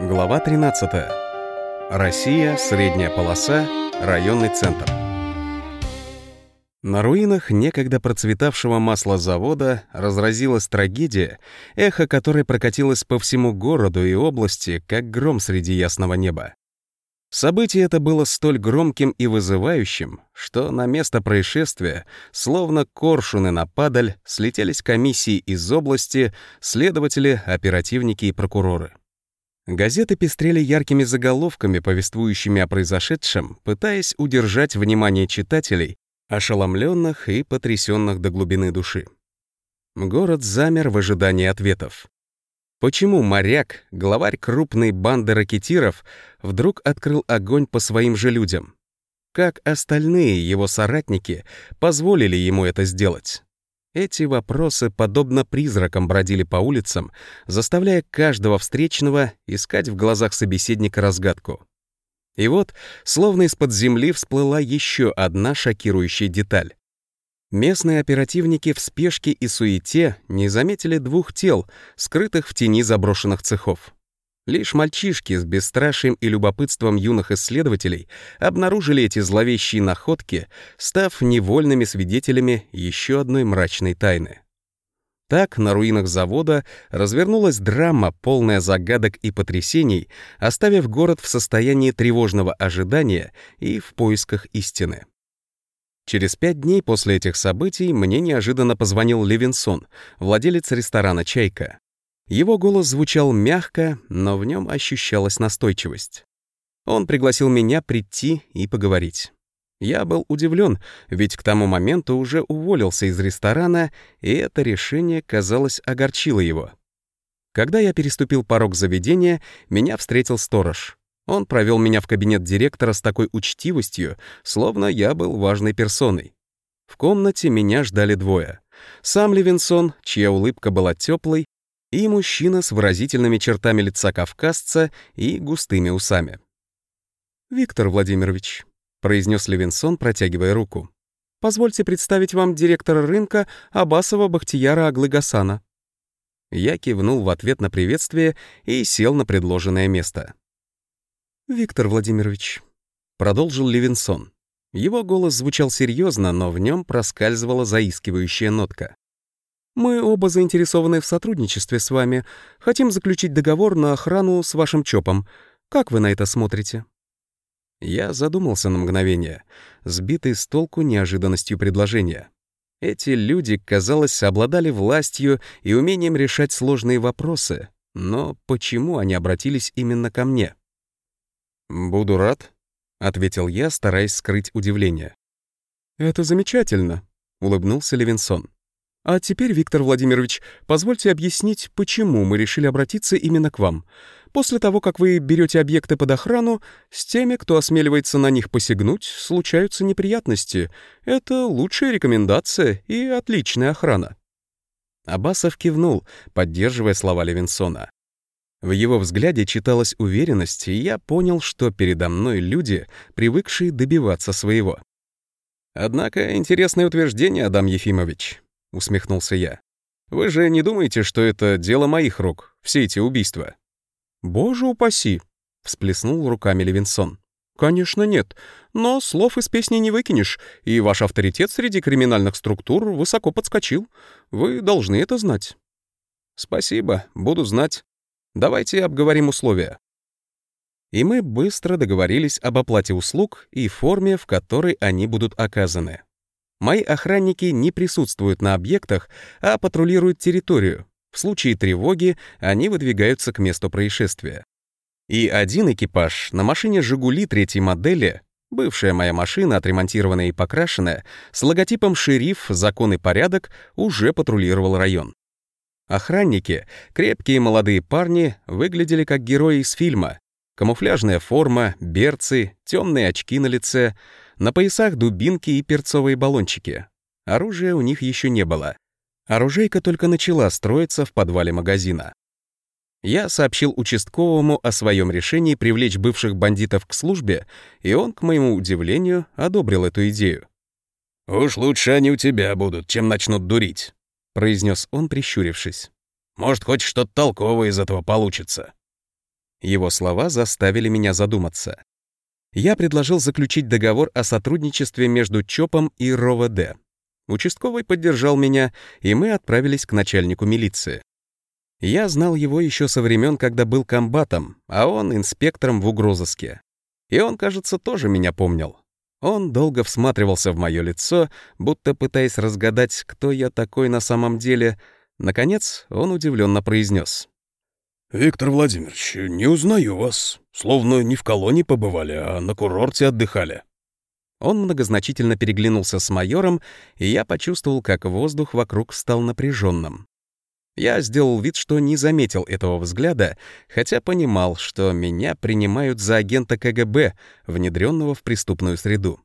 Глава 13. Россия, средняя полоса, районный центр. На руинах некогда процветавшего маслозавода разразилась трагедия, эхо которой прокатилось по всему городу и области, как гром среди ясного неба. Событие это было столь громким и вызывающим, что на место происшествия, словно коршуны на падаль, слетелись комиссии из области, следователи, оперативники и прокуроры. Газеты пестрели яркими заголовками, повествующими о произошедшем, пытаясь удержать внимание читателей, ошеломленных и потрясенных до глубины души. Город замер в ожидании ответов. Почему моряк, главарь крупной банды ракетиров, вдруг открыл огонь по своим же людям? Как остальные его соратники позволили ему это сделать? Эти вопросы, подобно призракам, бродили по улицам, заставляя каждого встречного искать в глазах собеседника разгадку. И вот, словно из-под земли всплыла еще одна шокирующая деталь. Местные оперативники в спешке и суете не заметили двух тел, скрытых в тени заброшенных цехов. Лишь мальчишки с бесстрашием и любопытством юных исследователей обнаружили эти зловещие находки, став невольными свидетелями еще одной мрачной тайны. Так на руинах завода развернулась драма, полная загадок и потрясений, оставив город в состоянии тревожного ожидания и в поисках истины. Через пять дней после этих событий мне неожиданно позвонил Левинсон, владелец ресторана «Чайка». Его голос звучал мягко, но в нем ощущалась настойчивость. Он пригласил меня прийти и поговорить. Я был удивлен, ведь к тому моменту уже уволился из ресторана, и это решение, казалось, огорчило его. Когда я переступил порог заведения, меня встретил сторож. Он провел меня в кабинет директора с такой учтивостью, словно я был важной персоной. В комнате меня ждали двое. Сам Левинсон, чья улыбка была теплой, и мужчина с выразительными чертами лица кавказца и густыми усами. «Виктор Владимирович», — произнес Левинсон, протягивая руку, «позвольте представить вам директора рынка Абасова Бахтияра Аглыгасана». Я кивнул в ответ на приветствие и сел на предложенное место. «Виктор Владимирович», — продолжил Левинсон. Его голос звучал серьезно, но в нем проскальзывала заискивающая нотка. Мы оба заинтересованы в сотрудничестве с вами. Хотим заключить договор на охрану с вашим ЧОПом. Как вы на это смотрите?» Я задумался на мгновение, сбитый с толку неожиданностью предложения. Эти люди, казалось, обладали властью и умением решать сложные вопросы, но почему они обратились именно ко мне? «Буду рад», — ответил я, стараясь скрыть удивление. «Это замечательно», — улыбнулся Левинсон. А теперь, Виктор Владимирович, позвольте объяснить, почему мы решили обратиться именно к вам. После того, как вы берете объекты под охрану, с теми, кто осмеливается на них посягнуть, случаются неприятности. Это лучшая рекомендация и отличная охрана». Абасов кивнул, поддерживая слова Левинсона. В его взгляде читалась уверенность, и я понял, что передо мной люди, привыкшие добиваться своего. Однако интересное утверждение, Адам Ефимович. — усмехнулся я. «Вы же не думаете, что это дело моих рук, все эти убийства?» «Боже упаси!» — всплеснул руками Левинсон. «Конечно нет, но слов из песни не выкинешь, и ваш авторитет среди криминальных структур высоко подскочил. Вы должны это знать». «Спасибо, буду знать. Давайте обговорим условия». И мы быстро договорились об оплате услуг и форме, в которой они будут оказаны. Мои охранники не присутствуют на объектах, а патрулируют территорию. В случае тревоги они выдвигаются к месту происшествия. И один экипаж на машине «Жигули» третьей модели, бывшая моя машина, отремонтированная и покрашенная, с логотипом «Шериф. Закон и порядок» уже патрулировал район. Охранники, крепкие молодые парни, выглядели как герои из фильма. Камуфляжная форма, берцы, темные очки на лице — на поясах дубинки и перцовые баллончики. Оружия у них еще не было. Оружейка только начала строиться в подвале магазина. Я сообщил участковому о своем решении привлечь бывших бандитов к службе, и он, к моему удивлению, одобрил эту идею. «Уж лучше они у тебя будут, чем начнут дурить», — произнес он, прищурившись. «Может, хоть что-то толковое из этого получится». Его слова заставили меня задуматься. Я предложил заключить договор о сотрудничестве между ЧОПом и РОВД. Участковый поддержал меня, и мы отправились к начальнику милиции. Я знал его еще со времен, когда был комбатом, а он инспектором в угрозыске. И он, кажется, тоже меня помнил. Он долго всматривался в мое лицо, будто пытаясь разгадать, кто я такой на самом деле. Наконец, он удивленно произнес: «Виктор Владимирович, не узнаю вас. Словно не в колонии побывали, а на курорте отдыхали». Он многозначительно переглянулся с майором, и я почувствовал, как воздух вокруг стал напряженным. Я сделал вид, что не заметил этого взгляда, хотя понимал, что меня принимают за агента КГБ, внедренного в преступную среду.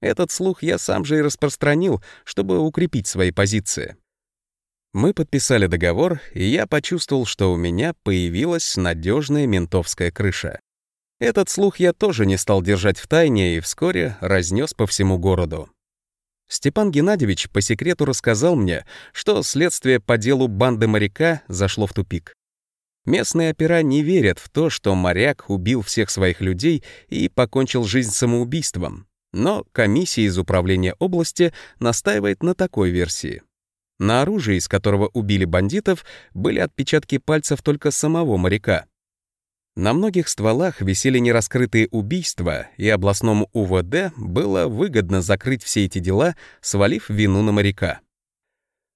Этот слух я сам же и распространил, чтобы укрепить свои позиции. Мы подписали договор, и я почувствовал, что у меня появилась надежная ментовская крыша. Этот слух я тоже не стал держать в тайне и вскоре разнес по всему городу. Степан Геннадьевич по секрету рассказал мне, что следствие по делу банды моряка зашло в тупик. Местные опера не верят в то, что моряк убил всех своих людей и покончил жизнь самоубийством. Но комиссия из управления области настаивает на такой версии. На оружии, из которого убили бандитов, были отпечатки пальцев только самого моряка. На многих стволах висели нераскрытые убийства, и областному УВД было выгодно закрыть все эти дела, свалив вину на моряка.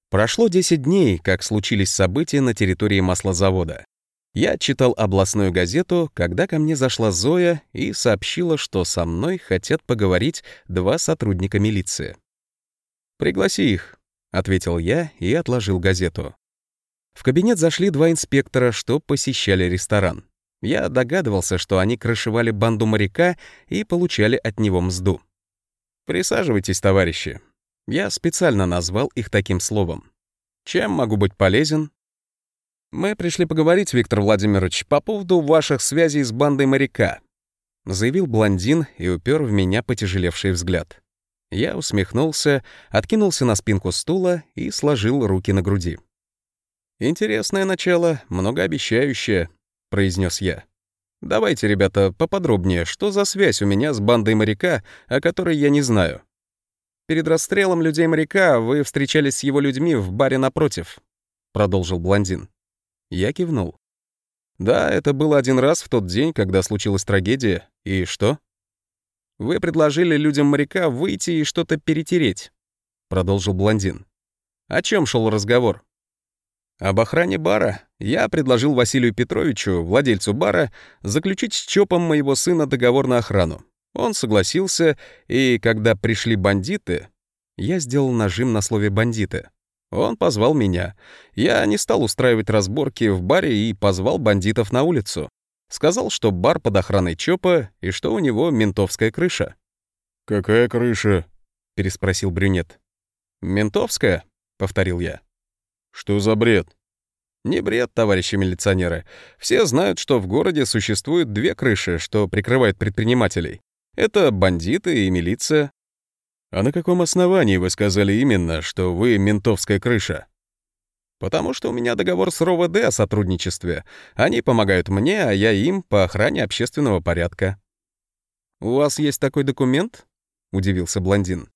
Прошло 10 дней, как случились события на территории маслозавода. Я читал областную газету, когда ко мне зашла Зоя и сообщила, что со мной хотят поговорить два сотрудника милиции. «Пригласи их», — ответил я и отложил газету. В кабинет зашли два инспектора, что посещали ресторан. Я догадывался, что они крышевали банду моряка и получали от него мзду. «Присаживайтесь, товарищи». Я специально назвал их таким словом. «Чем могу быть полезен?» «Мы пришли поговорить, Виктор Владимирович, по поводу ваших связей с бандой моряка», заявил блондин и упер в меня потяжелевший взгляд. Я усмехнулся, откинулся на спинку стула и сложил руки на груди. «Интересное начало, многообещающее», — произнес я. «Давайте, ребята, поподробнее, что за связь у меня с бандой моряка, о которой я не знаю?» «Перед расстрелом людей моряка вы встречались с его людьми в баре напротив», — продолжил блондин. Я кивнул. «Да, это было один раз в тот день, когда случилась трагедия. И что?» «Вы предложили людям моряка выйти и что-то перетереть», — продолжил блондин. «О чем шел разговор?» Об охране бара я предложил Василию Петровичу, владельцу бара, заключить с ЧОПом моего сына договор на охрану. Он согласился, и когда пришли бандиты, я сделал нажим на слове «бандиты». Он позвал меня. Я не стал устраивать разборки в баре и позвал бандитов на улицу. Сказал, что бар под охраной ЧОПа и что у него ментовская крыша. «Какая крыша?» — переспросил брюнет. «Ментовская?» — повторил я. Что за бред? Не бред, товарищи милиционеры. Все знают, что в городе существуют две крыши, что прикрывают предпринимателей. Это бандиты и милиция. А на каком основании вы сказали именно, что вы ментовская крыша? Потому что у меня договор с РОВД о сотрудничестве. Они помогают мне, а я им по охране общественного порядка. «У вас есть такой документ?» — удивился блондин.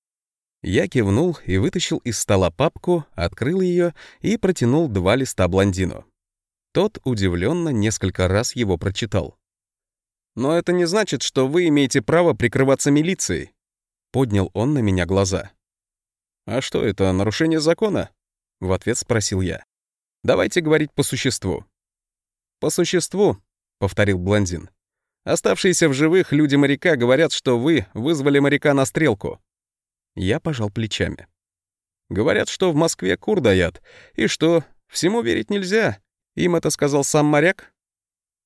Я кивнул и вытащил из стола папку, открыл ее и протянул два листа блондину. Тот удивленно несколько раз его прочитал. «Но это не значит, что вы имеете право прикрываться милицией», — поднял он на меня глаза. «А что это, нарушение закона?» — в ответ спросил я. «Давайте говорить по существу». «По существу», — повторил блондин. «Оставшиеся в живых люди моряка говорят, что вы вызвали моряка на стрелку. Я пожал плечами. Говорят, что в Москве кур даят. И что, всему верить нельзя? Им это сказал сам моряк?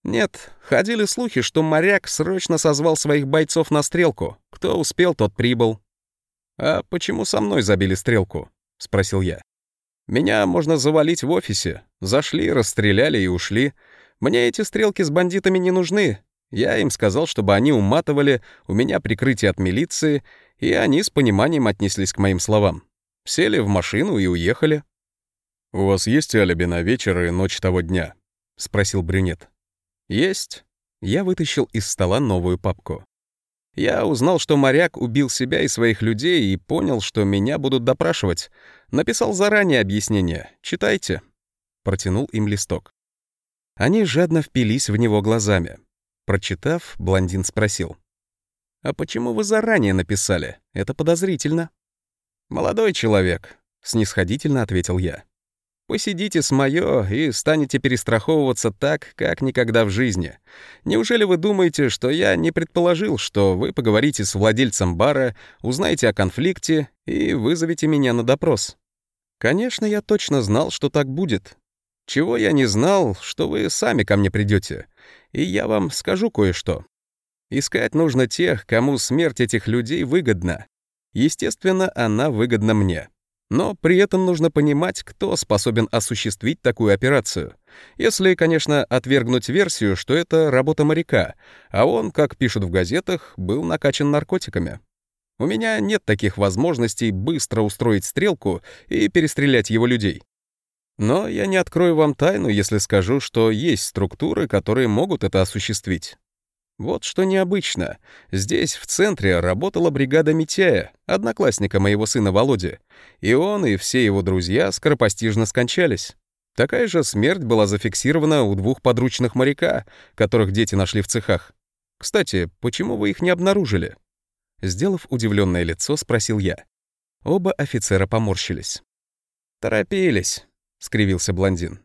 Нет, ходили слухи, что моряк срочно созвал своих бойцов на стрелку. Кто успел, тот прибыл. «А почему со мной забили стрелку?» — спросил я. «Меня можно завалить в офисе. Зашли, расстреляли и ушли. Мне эти стрелки с бандитами не нужны. Я им сказал, чтобы они уматывали, у меня прикрытие от милиции, и они с пониманием отнеслись к моим словам. Сели в машину и уехали. «У вас есть алиби на вечер и ночь того дня?» — спросил брюнет. «Есть», Я вытащил из стола новую папку. Я узнал, что моряк убил себя и своих людей и понял, что меня будут допрашивать. Написал заранее объяснение. Читайте. Протянул им листок. Они жадно впились в него глазами. Прочитав, блондин спросил. «А почему вы заранее написали? Это подозрительно». «Молодой человек», — снисходительно ответил я. «Посидите с моё и станете перестраховываться так, как никогда в жизни. Неужели вы думаете, что я не предположил, что вы поговорите с владельцем бара, узнаете о конфликте и вызовете меня на допрос?» Конечно, я точно знал, что так будет. Чего я не знал, что вы сами ко мне придете, и я вам скажу кое-что. Искать нужно тех, кому смерть этих людей выгодна. Естественно, она выгодна мне. Но при этом нужно понимать, кто способен осуществить такую операцию. Если, конечно, отвергнуть версию, что это работа моряка, а он, как пишут в газетах, был накачан наркотиками. У меня нет таких возможностей быстро устроить стрелку и перестрелять его людей. Но я не открою вам тайну, если скажу, что есть структуры, которые могут это осуществить. Вот что необычно. Здесь, в центре, работала бригада Митяя, одноклассника моего сына Володи, и он и все его друзья скоропостижно скончались. Такая же смерть была зафиксирована у двух подручных моряка, которых дети нашли в цехах. Кстати, почему вы их не обнаружили? Сделав удивленное лицо, спросил я. Оба офицера поморщились. «Торопились», — скривился блондин.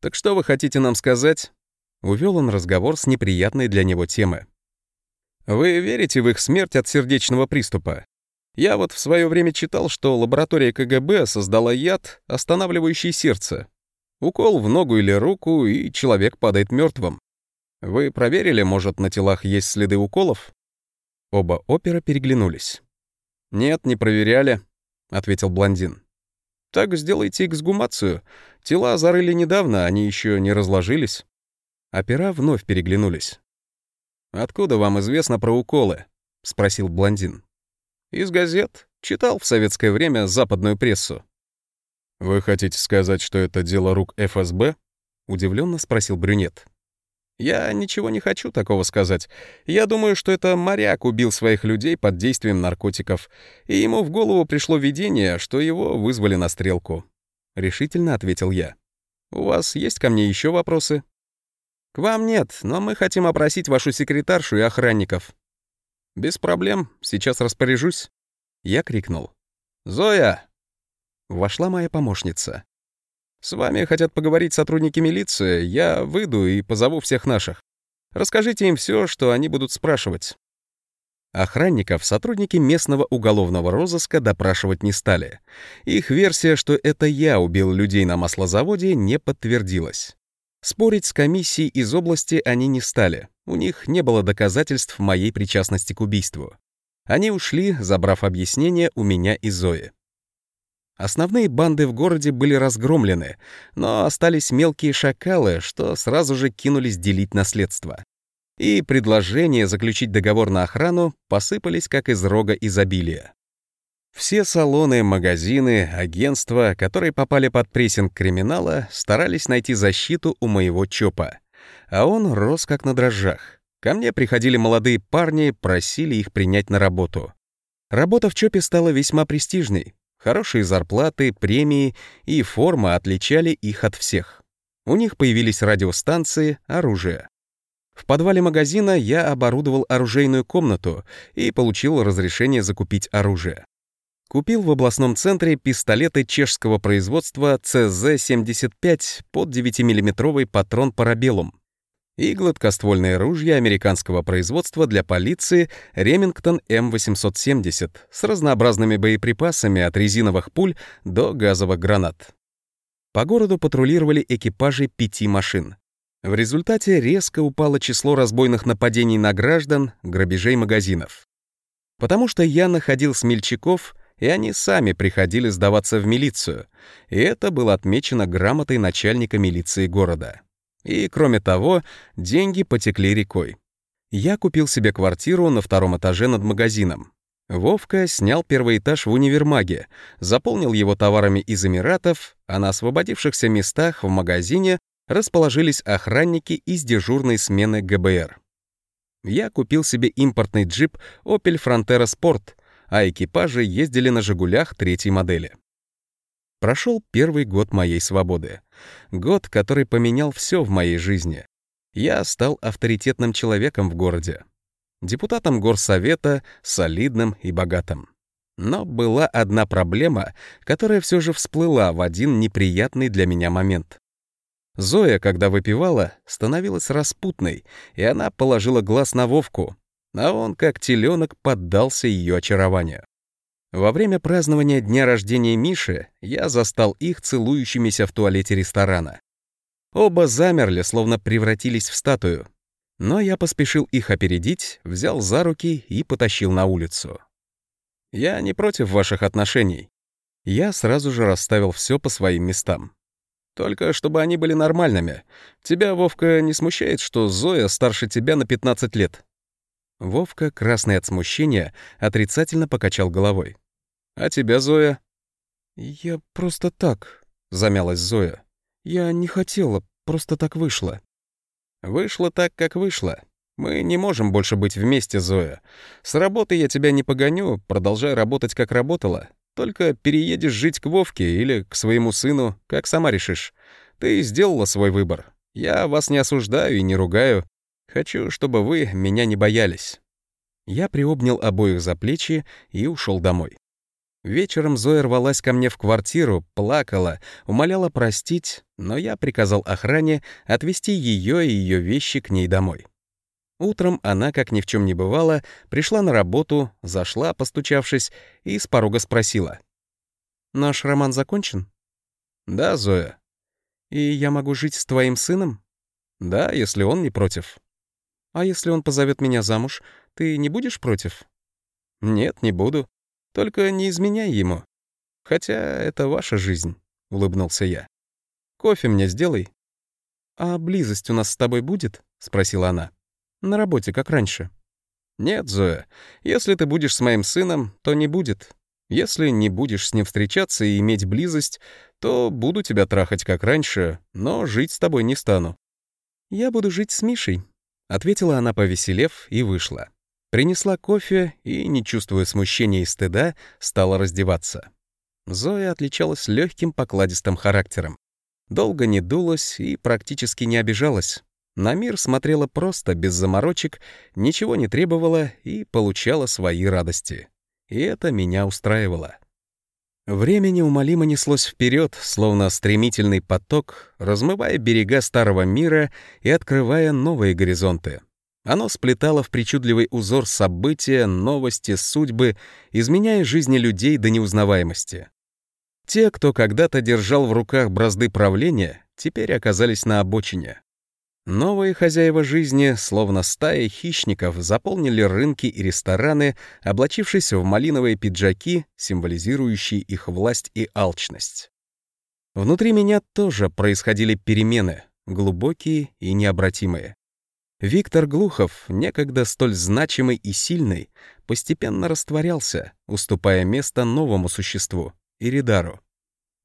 «Так что вы хотите нам сказать?» Увел он разговор с неприятной для него темы. «Вы верите в их смерть от сердечного приступа? Я вот в свое время читал, что лаборатория КГБ создала яд, останавливающий сердце. Укол в ногу или руку, и человек падает мертвым. Вы проверили, может, на телах есть следы уколов?» Оба опера переглянулись. «Нет, не проверяли», — ответил блондин. Так сделайте эксгумацию. Тела зарыли недавно, они еще не разложились». Опера вновь переглянулись. «Откуда вам известно про уколы?» — спросил блондин. «Из газет. Читал в советское время западную прессу». «Вы хотите сказать, что это дело рук ФСБ?» — удивленно спросил брюнет. Я ничего не хочу такого сказать. Я думаю, что это моряк убил своих людей под действием наркотиков, и ему в голову пришло видение, что его вызвали на стрелку. Решительно ответил я. У вас есть ко мне еще вопросы? К вам нет, но мы хотим опросить вашу секретаршу и охранников. Без проблем, сейчас распоряжусь. Я крикнул. «Зоя!» Вошла моя помощница. С вами хотят поговорить сотрудники милиции, я выйду и позову всех наших. Расскажите им все, что они будут спрашивать». Охранников сотрудники местного уголовного розыска допрашивать не стали. Их версия, что это я убил людей на маслозаводе, не подтвердилась. Спорить с комиссией из области они не стали. У них не было доказательств моей причастности к убийству. Они ушли, забрав объяснение у меня и Зои. Основные банды в городе были разгромлены, но остались мелкие шакалы, что сразу же кинулись делить наследство. И предложения заключить договор на охрану посыпались как из рога изобилия. Все салоны, магазины, агентства, которые попали под прессинг криминала, старались найти защиту у моего ЧОПа. А он рос как на дрожжах. Ко мне приходили молодые парни, просили их принять на работу. Работа в ЧОПе стала весьма престижной, Хорошие зарплаты, премии и форма отличали их от всех. У них появились радиостанции, оружие. В подвале магазина я оборудовал оружейную комнату и получил разрешение закупить оружие. Купил в областном центре пистолеты чешского производства CZ-75 под 9-миллиметровый патрон парабеллум и гладкоствольные ружья американского производства для полиции Ремингтон М870 с разнообразными боеприпасами от резиновых пуль до газовых гранат. По городу патрулировали экипажи пяти машин. В результате резко упало число разбойных нападений на граждан, грабежей магазинов. Потому что я находил смельчаков, и они сами приходили сдаваться в милицию, и это было отмечено грамотой начальника милиции города. И, кроме того, деньги потекли рекой. Я купил себе квартиру на втором этаже над магазином. Вовка снял первый этаж в универмаге, заполнил его товарами из Эмиратов, а на освободившихся местах в магазине расположились охранники из дежурной смены ГБР. Я купил себе импортный джип Opel Frontera Sport, а экипажи ездили на «Жигулях» третьей модели. Прошел первый год моей свободы. Год, который поменял все в моей жизни. Я стал авторитетным человеком в городе. Депутатом горсовета, солидным и богатым. Но была одна проблема, которая все же всплыла в один неприятный для меня момент. Зоя, когда выпивала, становилась распутной, и она положила глаз на Вовку, а он, как теленок, поддался ее очарованию. Во время празднования дня рождения Миши я застал их целующимися в туалете ресторана. Оба замерли, словно превратились в статую. Но я поспешил их опередить, взял за руки и потащил на улицу. Я не против ваших отношений. Я сразу же расставил все по своим местам. Только чтобы они были нормальными. Тебя, Вовка, не смущает, что Зоя старше тебя на 15 лет? Вовка, красный от смущения, отрицательно покачал головой. «А тебя, Зоя?» «Я просто так», — замялась Зоя. «Я не хотела, просто так вышло». «Вышло так, как вышло. Мы не можем больше быть вместе, Зоя. С работы я тебя не погоню, продолжай работать, как работала. Только переедешь жить к Вовке или к своему сыну, как сама решишь. Ты сделала свой выбор. Я вас не осуждаю и не ругаю. Хочу, чтобы вы меня не боялись». Я приобнял обоих за плечи и ушел домой. Вечером Зоя рвалась ко мне в квартиру, плакала, умоляла простить, но я приказал охране отвезти ее и ее вещи к ней домой. Утром она, как ни в чем не бывало, пришла на работу, зашла, постучавшись, и с порога спросила. «Наш роман закончен?» «Да, Зоя». «И я могу жить с твоим сыном?» «Да, если он не против». «А если он позовет меня замуж, ты не будешь против?» «Нет, не буду. Только не изменяй ему. Хотя это ваша жизнь», — улыбнулся я. «Кофе мне сделай». «А близость у нас с тобой будет?» — спросила она. «На работе, как раньше». «Нет, Зоя, если ты будешь с моим сыном, то не будет. Если не будешь с ним встречаться и иметь близость, то буду тебя трахать, как раньше, но жить с тобой не стану». «Я буду жить с Мишей», — ответила она, повеселев, и вышла. Принесла кофе и, не чувствуя смущения и стыда, стала раздеваться. Зоя отличалась легким покладистым характером. Долго не дулась и практически не обижалась. На мир смотрела просто, без заморочек, ничего не требовала и получала свои радости. И это меня устраивало. Время неумолимо неслось вперед, словно стремительный поток, размывая берега старого мира и открывая новые горизонты. Оно сплетало в причудливый узор события, новости, судьбы, изменяя жизни людей до неузнаваемости. Те, кто когда-то держал в руках бразды правления, теперь оказались на обочине. Новые хозяева жизни, словно стая хищников, заполнили рынки и рестораны, облачившись в малиновые пиджаки, символизирующие их власть и алчность. Внутри меня тоже происходили перемены, глубокие и необратимые. Виктор Глухов, некогда столь значимый и сильный, постепенно растворялся, уступая место новому существу — Иридару.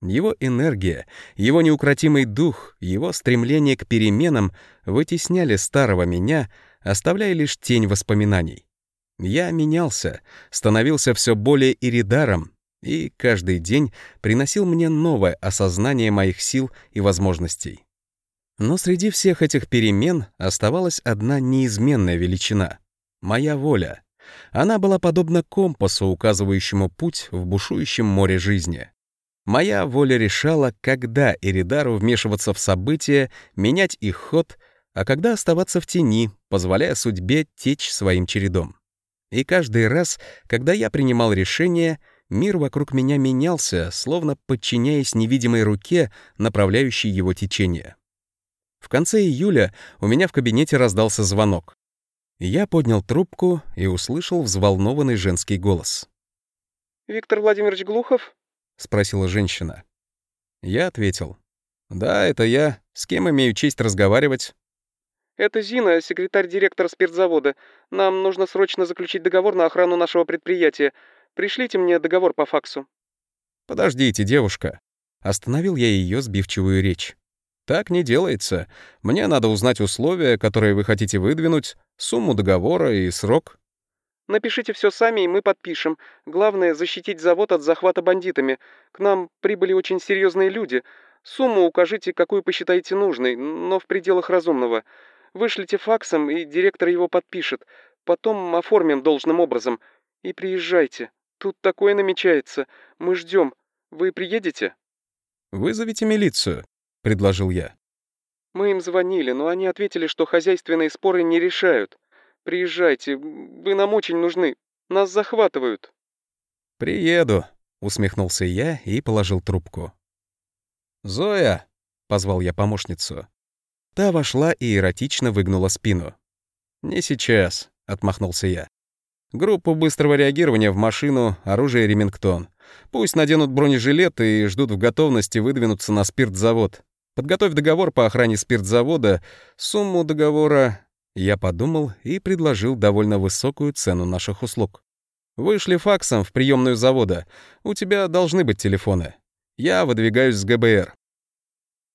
Его энергия, его неукротимый дух, его стремление к переменам вытесняли старого меня, оставляя лишь тень воспоминаний. Я менялся, становился все более иридаром, и каждый день приносил мне новое осознание моих сил и возможностей. Но среди всех этих перемен оставалась одна неизменная величина — моя воля. Она была подобна компасу, указывающему путь в бушующем море жизни. Моя воля решала, когда Эридару вмешиваться в события, менять их ход, а когда оставаться в тени, позволяя судьбе течь своим чередом. И каждый раз, когда я принимал решение, мир вокруг меня менялся, словно подчиняясь невидимой руке, направляющей его течение. В конце июля у меня в кабинете раздался звонок. Я поднял трубку и услышал взволнованный женский голос. «Виктор Владимирович Глухов?» — спросила женщина. Я ответил. «Да, это я. С кем имею честь разговаривать?» «Это Зина, секретарь директора спиртзавода. Нам нужно срочно заключить договор на охрану нашего предприятия. Пришлите мне договор по факсу». «Подождите, девушка». Остановил я ее сбивчивую речь. Так не делается. Мне надо узнать условия, которые вы хотите выдвинуть, сумму договора и срок. Напишите все сами, и мы подпишем. Главное — защитить завод от захвата бандитами. К нам прибыли очень серьезные люди. Сумму укажите, какую посчитаете нужной, но в пределах разумного. Вышлите факсом, и директор его подпишет. Потом оформим должным образом. И приезжайте. Тут такое намечается. Мы ждем. Вы приедете?» «Вызовите милицию», — предложил я. «Мы им звонили, но они ответили, что хозяйственные споры не решают. Приезжайте, вы нам очень нужны. Нас захватывают». «Приеду», — усмехнулся я и положил трубку. «Зоя!» — позвал я помощницу. Та вошла и эротично выгнула спину. «Не сейчас», — отмахнулся я. «Группу быстрого реагирования в машину, оружие Ремингтон. Пусть наденут бронежилеты и ждут в готовности выдвинуться на спиртзавод. Подготовь договор по охране спиртзавода, сумму договора...» Я подумал и предложил довольно высокую цену наших услуг. «Вышли факсом в приемную завода. У тебя должны быть телефоны. Я выдвигаюсь с ГБР.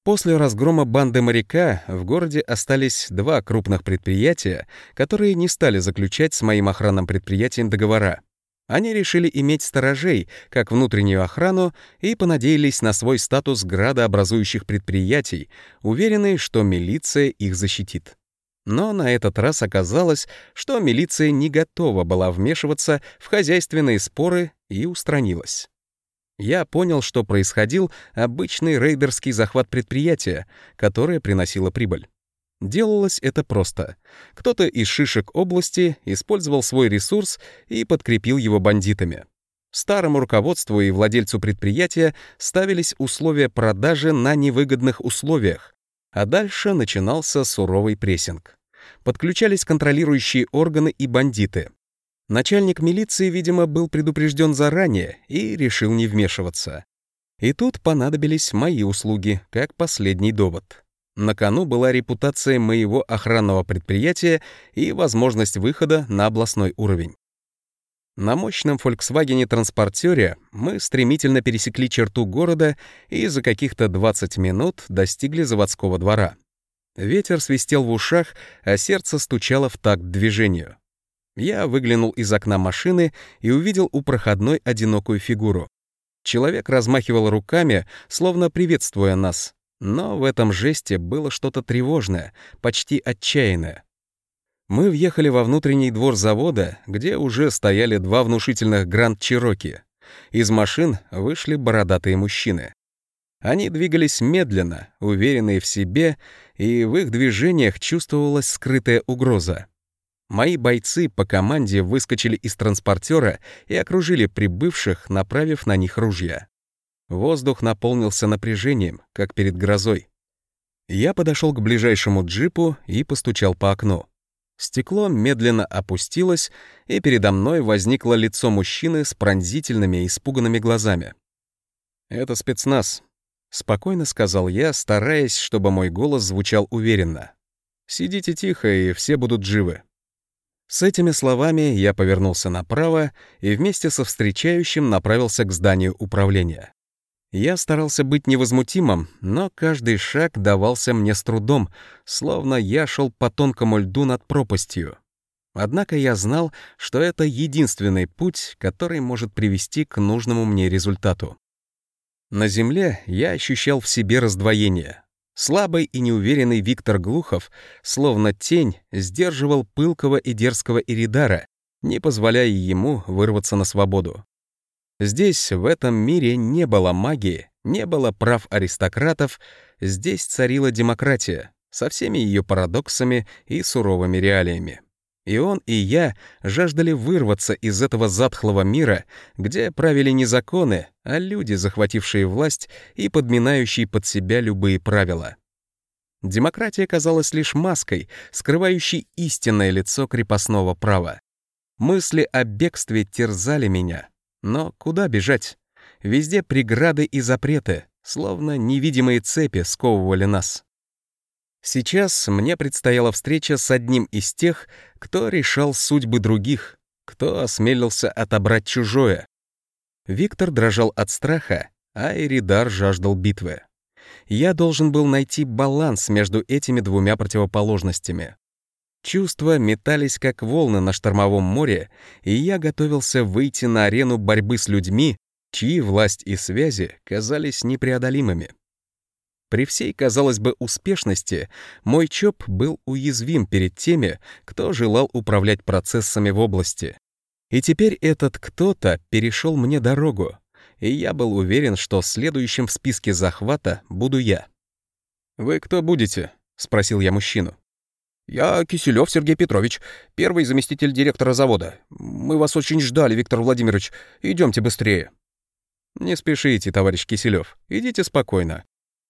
После разгрома банды моряка в городе остались два крупных предприятия, которые не стали заключать с моим охранным предприятием договора. Они решили иметь сторожей, как внутреннюю охрану, и понадеялись на свой статус градообразующих предприятий, уверенные, что милиция их защитит. Но на этот раз оказалось, что милиция не готова была вмешиваться в хозяйственные споры и устранилась я понял, что происходил обычный рейдерский захват предприятия, которое приносило прибыль. Делалось это просто. Кто-то из шишек области использовал свой ресурс и подкрепил его бандитами. Старому руководству и владельцу предприятия ставились условия продажи на невыгодных условиях, а дальше начинался суровый прессинг. Подключались контролирующие органы и бандиты. Начальник милиции, видимо, был предупрежден заранее и решил не вмешиваться. И тут понадобились мои услуги, как последний довод. На кону была репутация моего охранного предприятия и возможность выхода на областной уровень. На мощном «Фольксвагене-транспортере» мы стремительно пересекли черту города и за каких-то 20 минут достигли заводского двора. Ветер свистел в ушах, а сердце стучало в такт движению. Я выглянул из окна машины и увидел у проходной одинокую фигуру. Человек размахивал руками, словно приветствуя нас, но в этом жесте было что-то тревожное, почти отчаянное. Мы въехали во внутренний двор завода, где уже стояли два внушительных Гранд Чироки. Из машин вышли бородатые мужчины. Они двигались медленно, уверенные в себе, и в их движениях чувствовалась скрытая угроза. Мои бойцы по команде выскочили из транспортера и окружили прибывших, направив на них ружья. Воздух наполнился напряжением, как перед грозой. Я подошел к ближайшему джипу и постучал по окну. Стекло медленно опустилось, и передо мной возникло лицо мужчины с пронзительными и испуганными глазами. «Это спецназ», — спокойно сказал я, стараясь, чтобы мой голос звучал уверенно. «Сидите тихо, и все будут живы». С этими словами я повернулся направо и вместе со встречающим направился к зданию управления. Я старался быть невозмутимым, но каждый шаг давался мне с трудом, словно я шел по тонкому льду над пропастью. Однако я знал, что это единственный путь, который может привести к нужному мне результату. На земле я ощущал в себе раздвоение. Слабый и неуверенный Виктор Глухов, словно тень, сдерживал пылкого и дерзкого Иридара, не позволяя ему вырваться на свободу. Здесь, в этом мире, не было магии, не было прав аристократов, здесь царила демократия со всеми ее парадоксами и суровыми реалиями. И он, и я жаждали вырваться из этого затхлого мира, где правили не законы, а люди, захватившие власть и подминающие под себя любые правила. Демократия казалась лишь маской, скрывающей истинное лицо крепостного права. Мысли о бегстве терзали меня. Но куда бежать? Везде преграды и запреты, словно невидимые цепи сковывали нас. Сейчас мне предстояла встреча с одним из тех, кто решал судьбы других, кто осмелился отобрать чужое. Виктор дрожал от страха, а Эридар жаждал битвы. Я должен был найти баланс между этими двумя противоположностями. Чувства метались как волны на штормовом море, и я готовился выйти на арену борьбы с людьми, чьи власть и связи казались непреодолимыми. При всей, казалось бы, успешности мой ЧОП был уязвим перед теми, кто желал управлять процессами в области. И теперь этот кто-то перешел мне дорогу, и я был уверен, что следующим в списке захвата буду я. «Вы кто будете?» — спросил я мужчину. «Я Киселев Сергей Петрович, первый заместитель директора завода. Мы вас очень ждали, Виктор Владимирович. Идемте быстрее». «Не спешите, товарищ Киселев. Идите спокойно.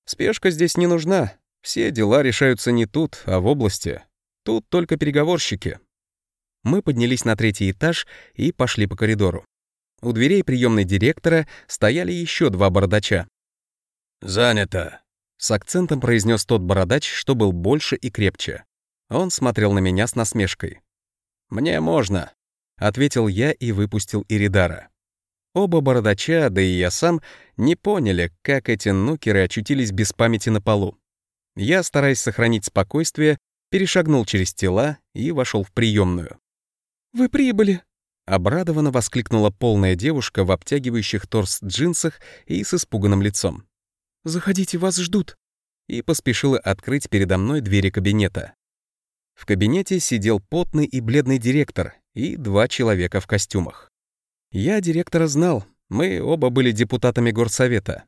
Спешка здесь не нужна. Все дела решаются не тут, а в области. Тут только переговорщики». Мы поднялись на третий этаж и пошли по коридору. У дверей приемной директора стояли еще два бородача. «Занято», — с акцентом произнес тот бородач, что был больше и крепче. Он смотрел на меня с насмешкой. «Мне можно», — ответил я и выпустил Иридара. Оба бородача, да и я сам, не поняли, как эти нукеры очутились без памяти на полу. Я, стараясь сохранить спокойствие, перешагнул через тела и вошел в приемную. «Вы прибыли!» Обрадованно воскликнула полная девушка в обтягивающих торс джинсах и с испуганным лицом. «Заходите, вас ждут!» И поспешила открыть передо мной двери кабинета. В кабинете сидел потный и бледный директор и два человека в костюмах. Я директора знал, мы оба были депутатами горсовета.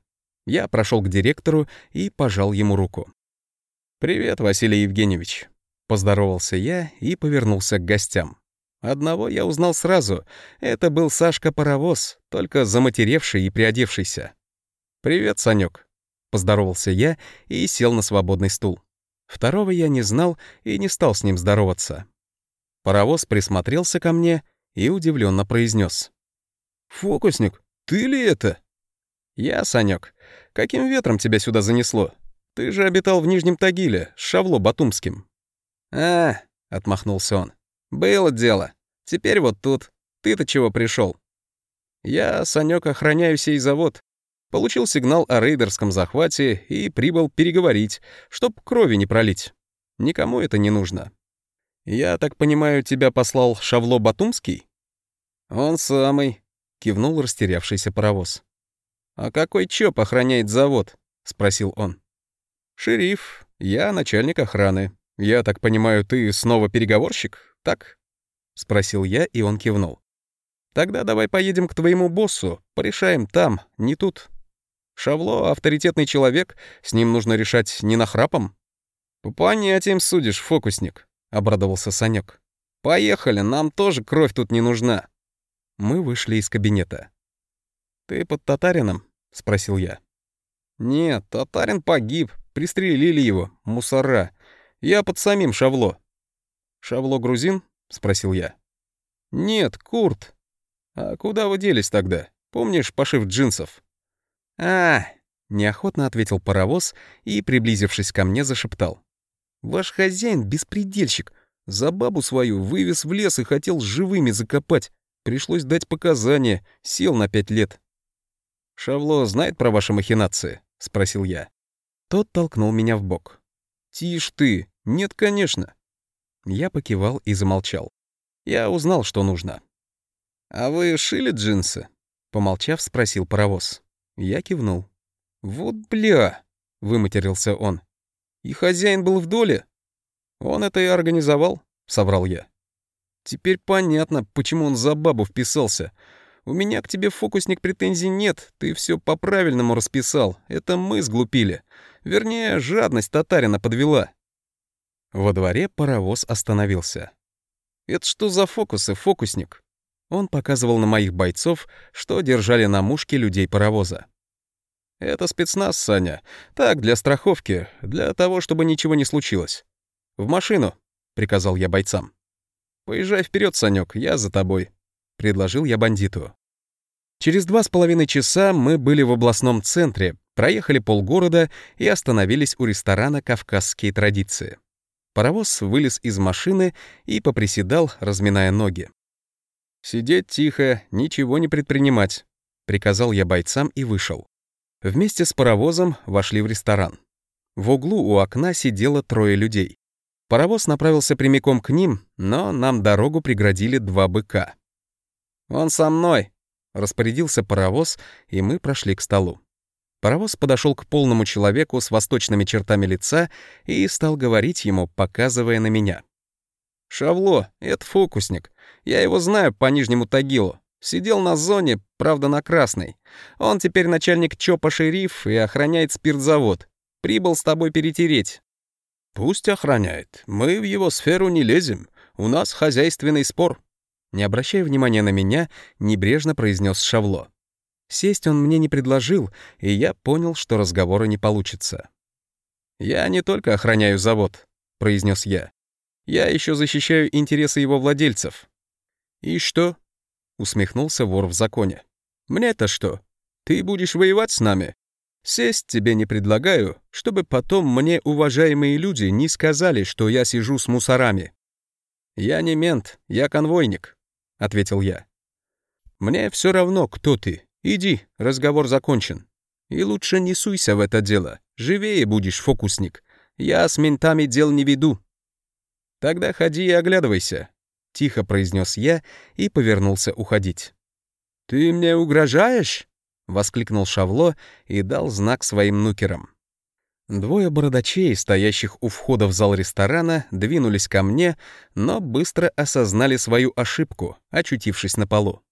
Я прошел к директору и пожал ему руку. «Привет, Василий Евгеньевич», — поздоровался я и повернулся к гостям. Одного я узнал сразу. Это был Сашка-паровоз, только заматеревший и приодевшийся. «Привет, Санёк», — поздоровался я и сел на свободный стул. Второго я не знал и не стал с ним здороваться. Паровоз присмотрелся ко мне и удивленно произнес: «Фокусник, ты ли это?» «Я, Санёк. Каким ветром тебя сюда занесло? Ты же обитал в Нижнем Тагиле, с Шавло Батумским». «А», — отмахнулся он, было дело. Теперь вот тут. Ты-то чего пришел? Я, Санек, охраняю сей завод. Получил сигнал о рейдерском захвате и прибыл переговорить, чтоб крови не пролить. Никому это не нужно. Я так понимаю, тебя послал Шавло Батумский? Он самый, кивнул растерявшийся паровоз. А какой ЧОП охраняет завод? спросил он. Шериф, я начальник охраны. Я так понимаю, ты снова переговорщик? так?» — спросил я, и он кивнул. «Тогда давай поедем к твоему боссу, порешаем там, не тут. Шавло — авторитетный человек, с ним нужно решать не нахрапом». «По понятиям судишь, фокусник», — обрадовался Санек. «Поехали, нам тоже кровь тут не нужна». Мы вышли из кабинета. «Ты под татарином?» — спросил я. «Нет, татарин погиб, пристрелили его, мусора. Я под самим Шавло. «Шавло грузин?» — спросил я. «Нет, Курт. А куда вы делись тогда? Помнишь пошив джинсов?» «А, неохотно ответил паровоз и, приблизившись ко мне, зашептал. «Ваш хозяин — беспредельщик. За бабу свою вывез в лес и хотел живыми закопать. Пришлось дать показания, сел на пять лет». «Шавло знает про ваши махинации?» — спросил я. Тот толкнул меня в бок. «Тишь ты! Нет, конечно. Я покивал и замолчал. Я узнал, что нужно. «А вы шили джинсы?» Помолчав, спросил паровоз. Я кивнул. «Вот бля!» — выматерился он. «И хозяин был в доле?» «Он это и организовал», — соврал я. «Теперь понятно, почему он за бабу вписался. У меня к тебе, фокусник, претензий нет, ты все по-правильному расписал. Это мы сглупили. Вернее, жадность татарина подвела». Во дворе паровоз остановился. «Это что за фокусы, фокусник?» Он показывал на моих бойцов, что держали на мушке людей паровоза. «Это спецназ, Саня. Так, для страховки, для того, чтобы ничего не случилось. В машину», — приказал я бойцам. «Поезжай вперед, Санек, я за тобой», — предложил я бандиту. Через два с половиной часа мы были в областном центре, проехали полгорода и остановились у ресторана «Кавказские традиции». Паровоз вылез из машины и поприседал, разминая ноги. «Сидеть тихо, ничего не предпринимать», — приказал я бойцам и вышел. Вместе с паровозом вошли в ресторан. В углу у окна сидело трое людей. Паровоз направился прямиком к ним, но нам дорогу преградили два быка. «Он со мной!» — распорядился паровоз, и мы прошли к столу. Паровоз подошел к полному человеку с восточными чертами лица и стал говорить ему, показывая на меня. «Шавло, это фокусник. Я его знаю по Нижнему Тагилу. Сидел на зоне, правда, на красной. Он теперь начальник ЧОПа шериф и охраняет спиртзавод. Прибыл с тобой перетереть. «Пусть охраняет. Мы в его сферу не лезем. У нас хозяйственный спор». Не обращая внимания на меня, небрежно произнес Шавло. Сесть он мне не предложил, и я понял, что разговора не получится. «Я не только охраняю завод», — произнес я. «Я еще защищаю интересы его владельцев». «И что?» — усмехнулся вор в законе. «Мне-то что? Ты будешь воевать с нами? Сесть тебе не предлагаю, чтобы потом мне уважаемые люди не сказали, что я сижу с мусорами. Я не мент, я конвойник, ответил я. Мне все равно, кто ты. Иди, разговор закончен. И лучше не суйся в это дело. Живее будешь, фокусник. Я с ментами дел не веду. Тогда ходи и оглядывайся, тихо произнес я и повернулся уходить. Ты мне угрожаешь? — воскликнул Шавло и дал знак своим нукерам. Двое бородачей, стоящих у входа в зал ресторана, двинулись ко мне, но быстро осознали свою ошибку, очутившись на полу.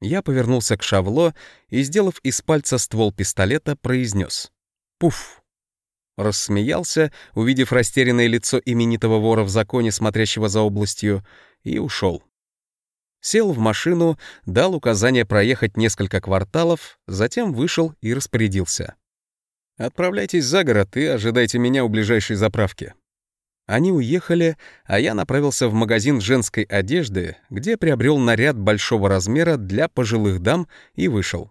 Я повернулся к Шавло и, сделав из пальца ствол пистолета, произнес «Пуф!». Рассмеялся, увидев растерянное лицо именитого вора в законе, смотрящего за областью, и ушел сел в машину, дал указание проехать несколько кварталов, затем вышел и распорядился. «Отправляйтесь за город и ожидайте меня у ближайшей заправки». Они уехали, а я направился в магазин женской одежды, где приобрел наряд большого размера для пожилых дам и вышел.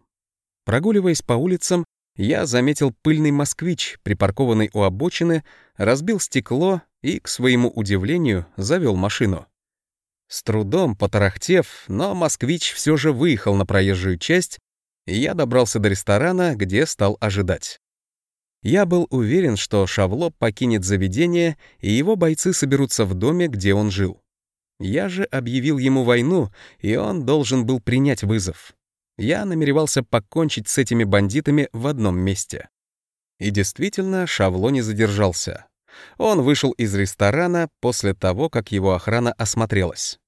Прогуливаясь по улицам, я заметил пыльный москвич, припаркованный у обочины, разбил стекло и, к своему удивлению, завел машину. С трудом потарахтев, но москвич все же выехал на проезжую часть, и я добрался до ресторана, где стал ожидать. Я был уверен, что Шавло покинет заведение, и его бойцы соберутся в доме, где он жил. Я же объявил ему войну, и он должен был принять вызов. Я намеревался покончить с этими бандитами в одном месте. И действительно, Шавло не задержался. Он вышел из ресторана после того, как его охрана осмотрелась.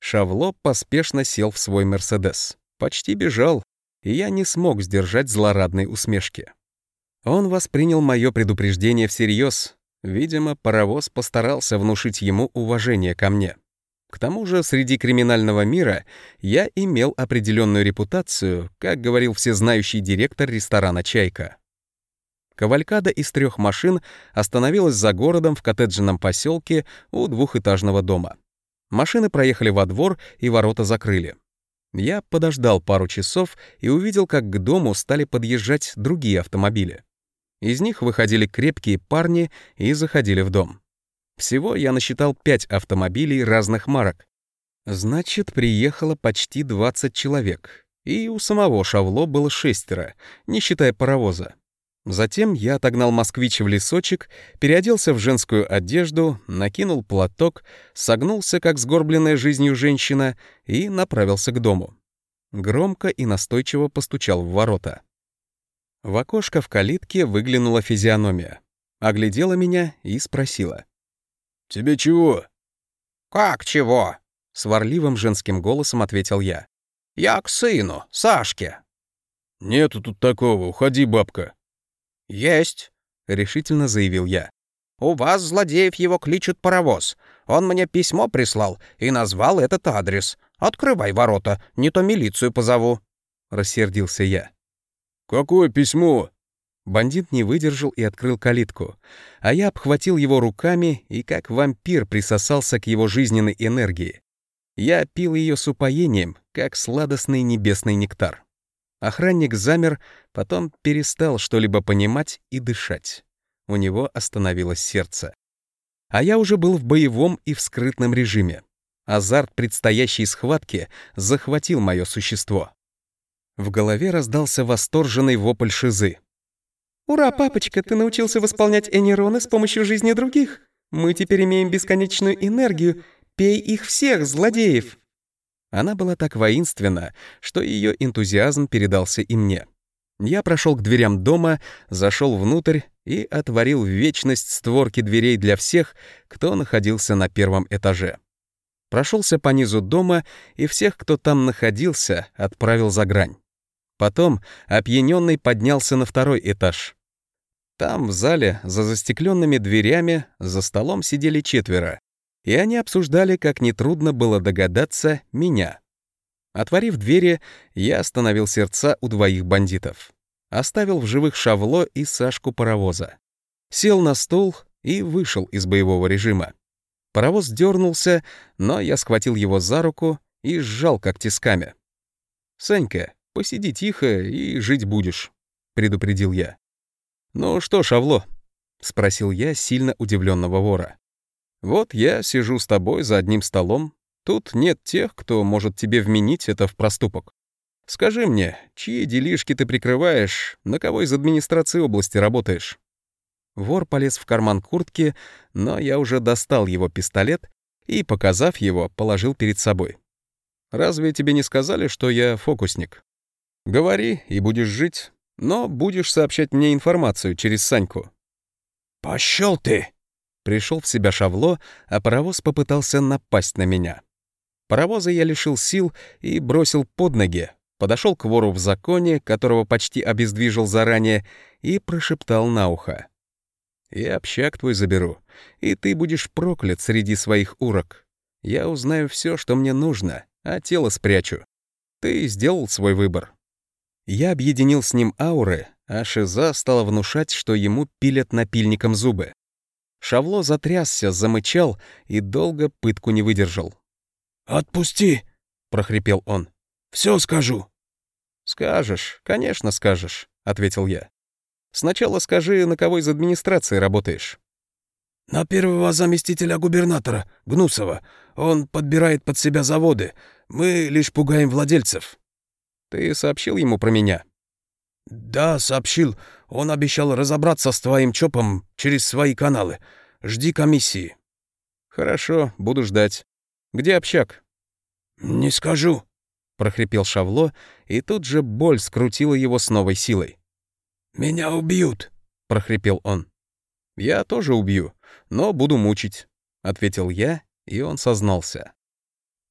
Шавло поспешно сел в свой «Мерседес». Почти бежал, и я не смог сдержать злорадной усмешки. Он воспринял мое предупреждение всерьез. Видимо, паровоз постарался внушить ему уважение ко мне. К тому же среди криминального мира я имел определенную репутацию, как говорил всезнающий директор ресторана «Чайка». Кавалькада из трех машин остановилась за городом в коттеджном поселке у двухэтажного дома. Машины проехали во двор и ворота закрыли. Я подождал пару часов и увидел, как к дому стали подъезжать другие автомобили. Из них выходили крепкие парни и заходили в дом. Всего я насчитал пять автомобилей разных марок. Значит, приехало почти 20 человек. И у самого Шавло было шестеро, не считая паровоза. Затем я отогнал москвич в лесочек, переоделся в женскую одежду, накинул платок, согнулся, как сгорбленная жизнью женщина, и направился к дому. Громко и настойчиво постучал в ворота. В окошко в калитке выглянула физиономия. Оглядела меня и спросила. «Тебе чего?» «Как чего?» — сварливым женским голосом ответил я. «Я к сыну, Сашке». «Нету тут такого, уходи, бабка», «Есть», — решительно заявил я. «У вас, злодеев, его кличут паровоз. Он мне письмо прислал и назвал этот адрес. Открывай ворота, не то милицию позову». Рассердился я. «Какое письмо?» Бандит не выдержал и открыл калитку, а я обхватил его руками и как вампир присосался к его жизненной энергии. Я пил ее с упоением, как сладостный небесный нектар. Охранник замер, потом перестал что-либо понимать и дышать. У него остановилось сердце. А я уже был в боевом и в скрытном режиме. Азарт предстоящей схватки захватил мое существо. В голове раздался восторженный вопль шизы. «Ура, папочка, ты научился восполнять энероны с помощью жизни других. Мы теперь имеем бесконечную энергию. Пей их всех, злодеев!» Она была так воинственна, что ее энтузиазм передался и мне. Я прошел к дверям дома, зашел внутрь и отворил в вечность створки дверей для всех, кто находился на первом этаже. Прошелся по низу дома и всех, кто там находился, отправил за грань. Потом опьяненный поднялся на второй этаж. Там, в зале, за застекленными дверями, за столом сидели четверо, и они обсуждали, как нетрудно было догадаться, меня. Отворив двери, я остановил сердца у двоих бандитов. Оставил в живых Шавло и Сашку паровоза. Сел на стул и вышел из боевого режима. Паровоз дернулся, но я схватил его за руку и сжал как тисками. «Санька, посиди тихо и жить будешь», — предупредил я. «Ну что, Шавло?» — спросил я сильно удивленного вора. «Вот я сижу с тобой за одним столом. Тут нет тех, кто может тебе вменить это в проступок. Скажи мне, чьи делишки ты прикрываешь, на кого из администрации области работаешь?» Вор полез в карман куртки, но я уже достал его пистолет и, показав его, положил перед собой. «Разве тебе не сказали, что я фокусник? Говори, и будешь жить, но будешь сообщать мне информацию через Саньку». «Пошел ты!» Пришел в себя Шавло, а паровоз попытался напасть на меня. Паровоза я лишил сил и бросил под ноги, подошел к вору в законе, которого почти обездвижил заранее, и прошептал на ухо. «И общак твой заберу, и ты будешь проклят среди своих урок. Я узнаю все, что мне нужно, а тело спрячу. Ты сделал свой выбор». Я объединил с ним ауры, а Шиза стала внушать, что ему пилят напильником зубы. Шавло затрясся, замычал и долго пытку не выдержал. «Отпусти!» — прохрипел он. «Все скажу». «Скажешь, конечно, скажешь», — ответил я. «Сначала скажи, на кого из администрации работаешь». «На первого заместителя губернатора, Гнусова. Он подбирает под себя заводы. Мы лишь пугаем владельцев». «Ты сообщил ему про меня?» «Да, сообщил. Он обещал разобраться с твоим ЧОПом через свои каналы. Жди комиссии». «Хорошо, буду ждать. Где общак?» «Не скажу», — прохрипел Шавло, и тут же боль скрутила его с новой силой. «Меня убьют», — прохрипел он. «Я тоже убью, но буду мучить», — ответил я, и он сознался.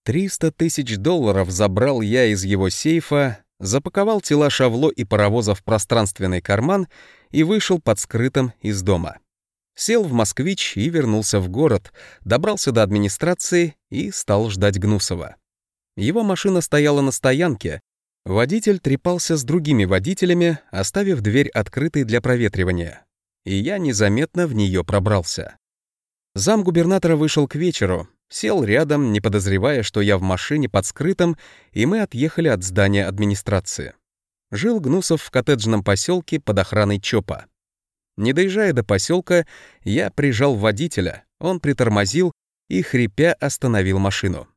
Триста тысяч долларов забрал я из его сейфа, запаковал тела Шавло и паровоза в пространственный карман и вышел под скрытым из дома. Сел в «Москвич» и вернулся в город, добрался до администрации и стал ждать Гнусова. Его машина стояла на стоянке, водитель трепался с другими водителями, оставив дверь открытой для проветривания, и я незаметно в нее пробрался. Зам губернатора вышел к вечеру, Сел рядом, не подозревая, что я в машине под скрытым, и мы отъехали от здания администрации. Жил Гнусов в коттеджном поселке под охраной ЧОПа. Не доезжая до поселка, я прижал водителя, он притормозил и, хрипя, остановил машину.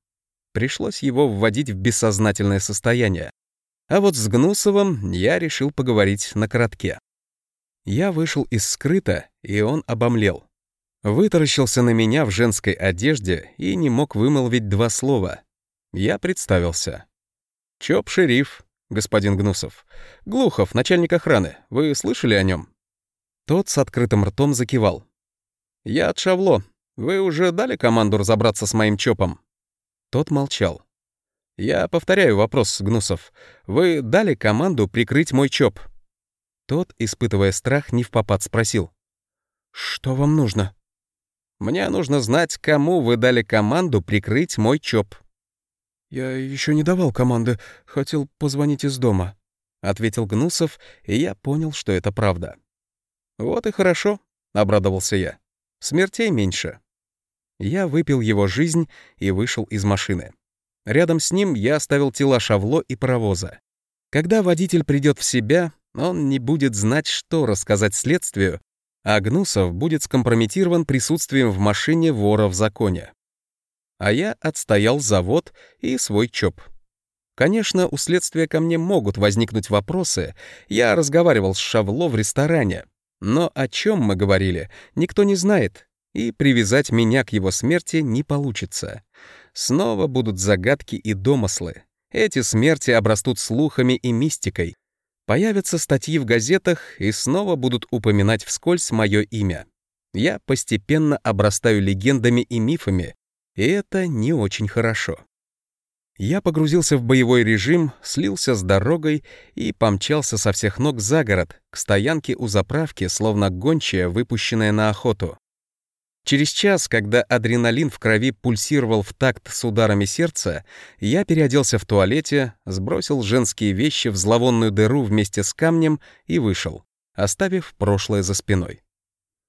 Пришлось его вводить в бессознательное состояние. А вот с Гнусовым я решил поговорить на коротке. Я вышел из скрыта, и он обомлел. Вытаращился на меня в женской одежде и не мог вымолвить два слова. Я представился. «Чоп, шериф, господин Гнусов. Глухов, начальник охраны. Вы слышали о нем? Тот с открытым ртом закивал. «Я от Шавло. Вы уже дали команду разобраться с моим чопом?» Тот молчал. «Я повторяю вопрос, Гнусов. Вы дали команду прикрыть мой чоп?» Тот, испытывая страх, не в попад спросил. «Что вам нужно?» Мне нужно знать, кому вы дали команду прикрыть мой ЧОП». «Я еще не давал команды, хотел позвонить из дома», — ответил Гнусов, и я понял, что это правда. «Вот и хорошо», — обрадовался я. «Смертей меньше». Я выпил его жизнь и вышел из машины. Рядом с ним я оставил тела Шавло и паровоза. Когда водитель придет в себя, он не будет знать, что рассказать следствию, а Гнусов будет скомпрометирован присутствием в машине вора в законе. А я отстоял завод и свой ЧОП. Конечно, у следствия ко мне могут возникнуть вопросы. Я разговаривал с Шавло в ресторане. Но о чем мы говорили, никто не знает, и привязать меня к его смерти не получится. Снова будут загадки и домыслы. Эти смерти обрастут слухами и мистикой. Появятся статьи в газетах и снова будут упоминать вскользь мое имя. Я постепенно обрастаю легендами и мифами, и это не очень хорошо. Я погрузился в боевой режим, слился с дорогой и помчался со всех ног за город, к стоянке у заправки, словно гончая, выпущенная на охоту. Через час, когда адреналин в крови пульсировал в такт с ударами сердца, я переоделся в туалете, сбросил женские вещи в зловонную дыру вместе с камнем и вышел, оставив прошлое за спиной.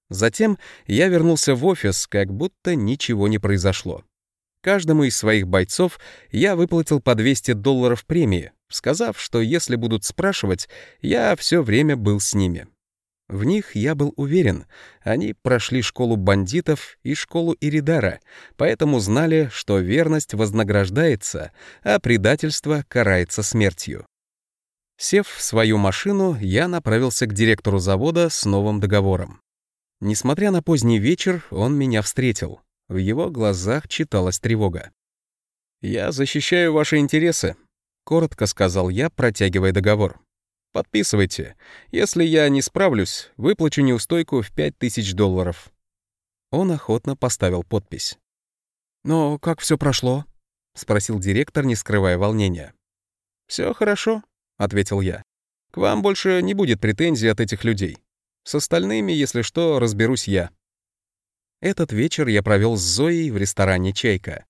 Затем я вернулся в офис, как будто ничего не произошло. Каждому из своих бойцов я выплатил по 200 долларов премии, сказав, что если будут спрашивать, я все время был с ними. В них я был уверен. Они прошли школу бандитов и школу Иридара, поэтому знали, что верность вознаграждается, а предательство карается смертью. Сев в свою машину, я направился к директору завода с новым договором. Несмотря на поздний вечер, он меня встретил. В его глазах читалась тревога. «Я защищаю ваши интересы», — коротко сказал я, протягивая договор. «Подписывайте. Если я не справлюсь, выплачу неустойку в 5000 долларов». Он охотно поставил подпись. «Но как все прошло?» — спросил директор, не скрывая волнения. Все хорошо», — ответил я. «К вам больше не будет претензий от этих людей. С остальными, если что, разберусь я». Этот вечер я провел с Зоей в ресторане «Чайка».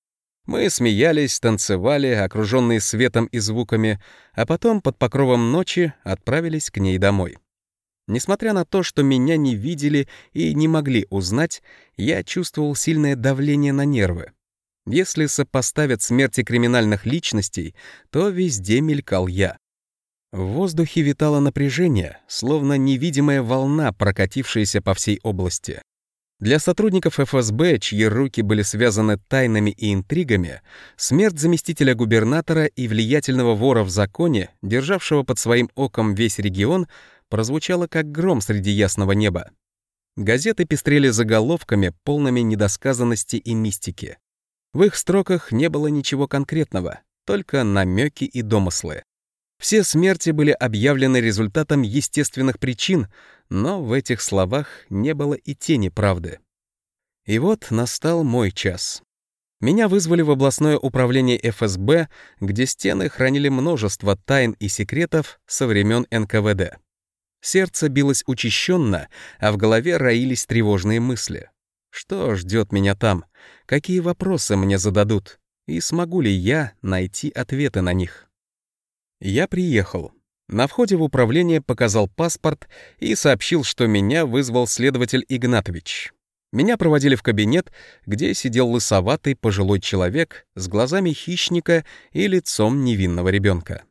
Мы смеялись, танцевали, окруженные светом и звуками, а потом под покровом ночи отправились к ней домой. Несмотря на то, что меня не видели и не могли узнать, я чувствовал сильное давление на нервы. Если сопоставят смерти криминальных личностей, то везде мелькал я. В воздухе витало напряжение, словно невидимая волна, прокатившаяся по всей области. Для сотрудников ФСБ, чьи руки были связаны тайнами и интригами, смерть заместителя губернатора и влиятельного вора в законе, державшего под своим оком весь регион, прозвучала как гром среди ясного неба. Газеты пестрели заголовками, полными недосказанности и мистики. В их строках не было ничего конкретного, только намеки и домыслы. Все смерти были объявлены результатом естественных причин, но в этих словах не было и тени правды. И вот настал мой час. Меня вызвали в областное управление ФСБ, где стены хранили множество тайн и секретов со времен НКВД. Сердце билось учащенно, а в голове роились тревожные мысли. Что ждет меня там? Какие вопросы мне зададут? И смогу ли я найти ответы на них? Я приехал. На входе в управление показал паспорт и сообщил, что меня вызвал следователь Игнатович. Меня проводили в кабинет, где сидел лысоватый пожилой человек с глазами хищника и лицом невинного ребенка.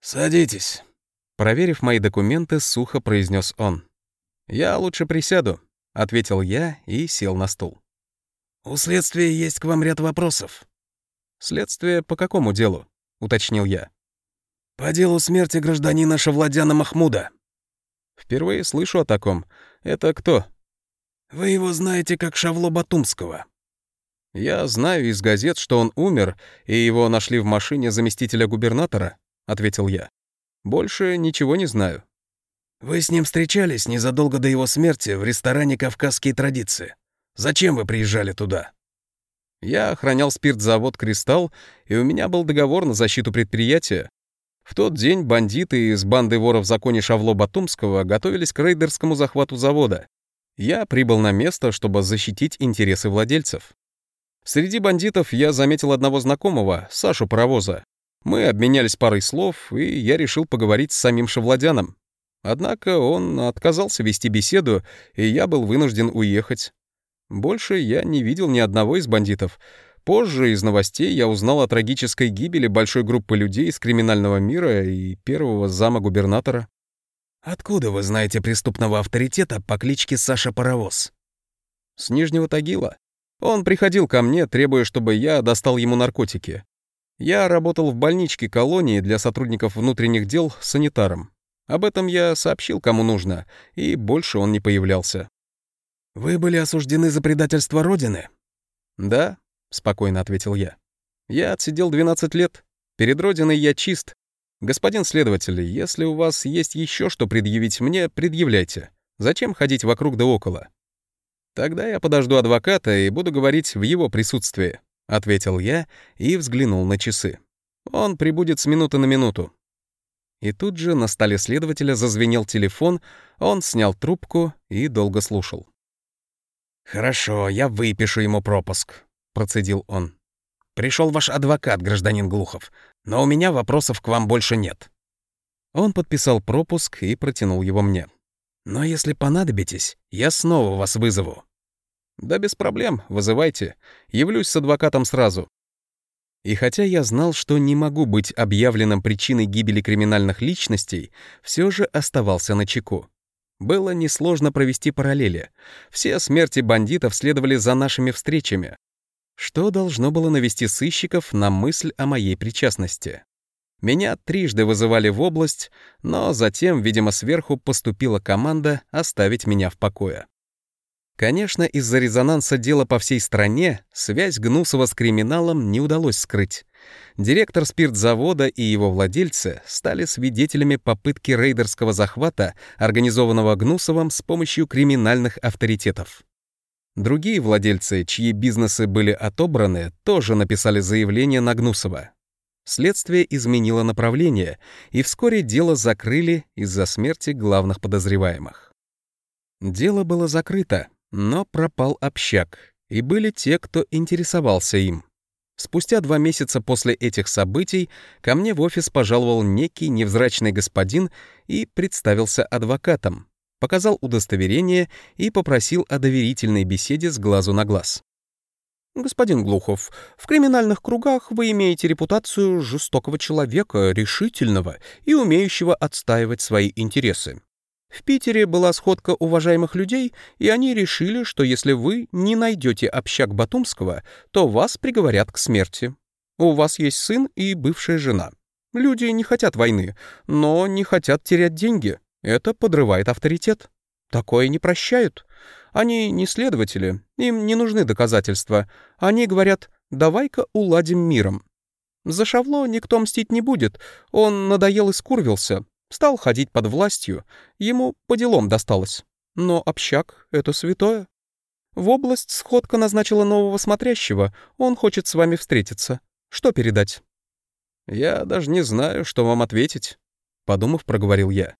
«Садитесь», — проверив мои документы, сухо произнес он. «Я лучше присяду», — ответил я и сел на стул. «У следствия есть к вам ряд вопросов». «Следствие по какому делу?» — уточнил я. «По делу смерти гражданина Шавладяна Махмуда». «Впервые слышу о таком. Это кто?» «Вы его знаете как Шавло Батумского». «Я знаю из газет, что он умер, и его нашли в машине заместителя губернатора», — ответил я. «Больше ничего не знаю». «Вы с ним встречались незадолго до его смерти в ресторане «Кавказские традиции». Зачем вы приезжали туда?» Я охранял спиртзавод «Кристалл», и у меня был договор на защиту предприятия, в тот день бандиты из банды воров в законе Шавло Батумского готовились к рейдерскому захвату завода. Я прибыл на место, чтобы защитить интересы владельцев. Среди бандитов я заметил одного знакомого, Сашу Паровоза. Мы обменялись парой слов, и я решил поговорить с самим Шавладяном. Однако он отказался вести беседу, и я был вынужден уехать. Больше я не видел ни одного из бандитов — Позже из новостей я узнал о трагической гибели большой группы людей из криминального мира и первого зама губернатора. «Откуда вы знаете преступного авторитета по кличке Саша Паровоз?» «С Нижнего Тагила. Он приходил ко мне, требуя, чтобы я достал ему наркотики. Я работал в больничке колонии для сотрудников внутренних дел санитаром. Об этом я сообщил кому нужно, и больше он не появлялся. «Вы были осуждены за предательство Родины?» «Да», — спокойно ответил я. «Я отсидел 12 лет. Перед Родиной я чист. Господин следователь, если у вас есть еще что предъявить мне, предъявляйте. Зачем ходить вокруг да около?» «Тогда я подожду адвоката и буду говорить в его присутствии», — ответил я и взглянул на часы. «Он прибудет с минуты на минуту. И тут же на столе следователя зазвенел телефон, он снял трубку и долго слушал. «Хорошо, я выпишу ему пропуск», — процедил он. «Пришел ваш адвокат, гражданин Глухов, но у меня вопросов к вам больше нет». Он подписал пропуск и протянул его мне. «Но если понадобитесь, я снова вас вызову». «Да без проблем, вызывайте. Явлюсь с адвокатом сразу. И хотя я знал, что не могу быть объявленным причиной гибели криминальных личностей, все же оставался на чеку. Было несложно провести параллели. Все смерти бандитов следовали за нашими встречами. Что должно было навести сыщиков на мысль о моей причастности? Меня трижды вызывали в область, но затем, видимо, сверху поступила команда оставить меня в покое. Конечно, из-за резонанса дела по всей стране связь Гнусова с криминалом не удалось скрыть. Директор спиртзавода и его владельцы стали свидетелями попытки рейдерского захвата, организованного Гнусовым с помощью криминальных авторитетов. Другие владельцы, чьи бизнесы были отобраны, тоже написали заявление на Гнусова. Следствие изменило направление, и вскоре дело закрыли из-за смерти главных подозреваемых. Дело было закрыто, но пропал общак, и были те, кто интересовался им. Спустя два месяца после этих событий ко мне в офис пожаловал некий невзрачный господин и представился адвокатом, показал удостоверение и попросил о доверительной беседе с глазу на глаз. «Господин Глухов, в криминальных кругах вы имеете репутацию жестокого человека, решительного и умеющего отстаивать свои интересы. В Питере была сходка уважаемых людей, и они решили, что если вы не найдете общак Батумского, то вас приговорят к смерти. У вас есть сын и бывшая жена. Люди не хотят войны, но не хотят терять деньги. Это подрывает авторитет. Такое не прощают. Они не следователи, им не нужны доказательства. Они говорят «давай-ка уладим миром». За Шавло никто мстить не будет, он надоел и скурвился, Стал ходить под властью, ему по делам досталось. Но общак — это святое. В область сходка назначила нового смотрящего, он хочет с вами встретиться. Что передать?» «Я даже не знаю, что вам ответить», — подумав, проговорил я.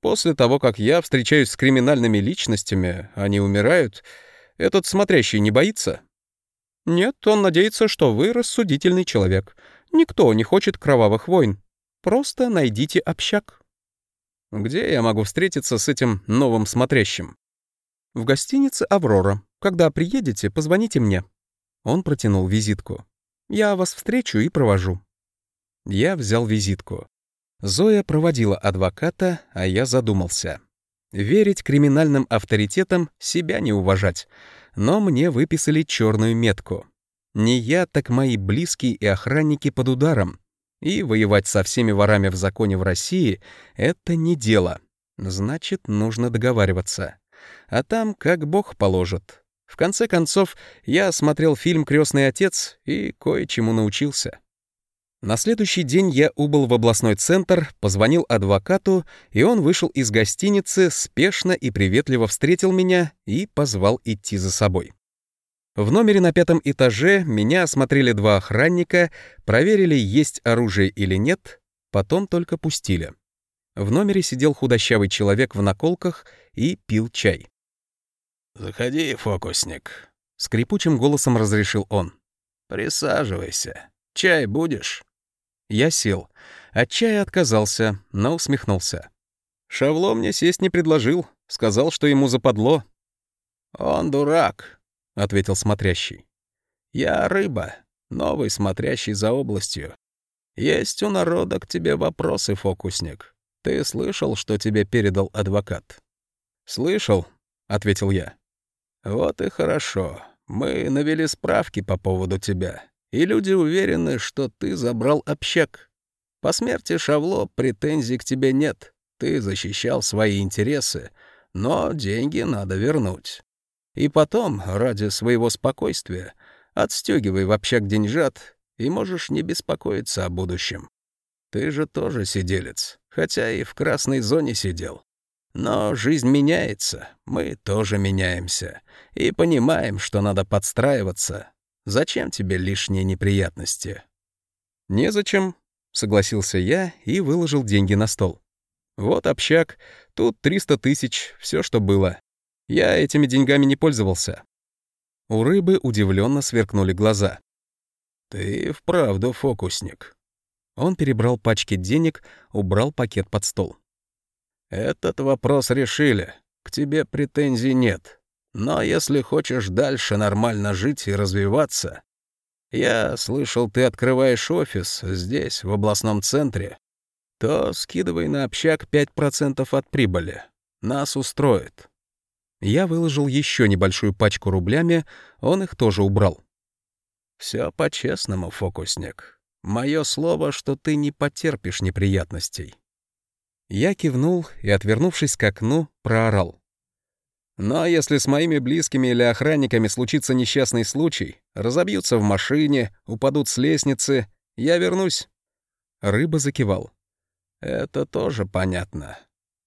«После того, как я встречаюсь с криминальными личностями, они умирают, этот смотрящий не боится?» «Нет, он надеется, что вы рассудительный человек. Никто не хочет кровавых войн. Просто найдите общак. Где я могу встретиться с этим новым смотрящим? В гостинице «Аврора». Когда приедете, позвоните мне. Он протянул визитку. Я вас встречу и провожу. Я взял визитку. Зоя проводила адвоката, а я задумался. Верить криминальным авторитетам — себя не уважать. Но мне выписали черную метку. Не я, так мои близкие и охранники под ударом. И воевать со всеми ворами в законе в России — это не дело. Значит, нужно договариваться. А там как бог положит. В конце концов, я смотрел фильм «Крестный отец» и кое-чему научился. На следующий день я убыл в областной центр, позвонил адвокату, и он вышел из гостиницы, спешно и приветливо встретил меня и позвал идти за собой. В номере на пятом этаже меня осмотрели два охранника, проверили, есть оружие или нет, потом только пустили. В номере сидел худощавый человек в наколках и пил чай. «Заходи, фокусник», — скрипучим голосом разрешил он. «Присаживайся. Чай будешь?» Я сел. От чая отказался, но усмехнулся. Шавло мне сесть не предложил, сказал, что ему западло. «Он дурак», — ответил смотрящий. «Я рыба, новый смотрящий за областью. Есть у народа к тебе вопросы, фокусник. Ты слышал, что тебе передал адвокат?» «Слышал», — ответил я. «Вот и хорошо. Мы навели справки по поводу тебя. И люди уверены, что ты забрал общак. По смерти Шавло претензий к тебе нет. Ты защищал свои интересы, но деньги надо вернуть. И потом, ради своего спокойствия, отстегивай в общак деньжат и можешь не беспокоиться о будущем. Ты же тоже сиделец, хотя и в красной зоне сидел. Но жизнь меняется, мы тоже меняемся, и понимаем, что надо подстраиваться. Зачем тебе лишние неприятности?» «Незачем», — согласился я и выложил деньги на стол. «Вот общак, тут 300 тысяч, все, что было. Я этими деньгами не пользовался». У рыбы удивленно сверкнули глаза. «Ты вправду фокусник». Он перебрал пачки денег, убрал пакет под стол. Этот вопрос решили. К тебе претензий нет. Но если хочешь дальше нормально жить и развиваться... Я слышал, ты открываешь офис здесь, в областном центре. То скидывай на общак 5% от прибыли. Нас устроит. Я выложил еще небольшую пачку рублями, он их тоже убрал. Все по-честному, фокусник. Мое слово, что ты не потерпишь неприятностей. Я кивнул и, отвернувшись к окну, проорал. «Но если с моими близкими или охранниками случится несчастный случай, разобьются в машине, упадут с лестницы, я вернусь». Рыба закивал. «Это тоже понятно.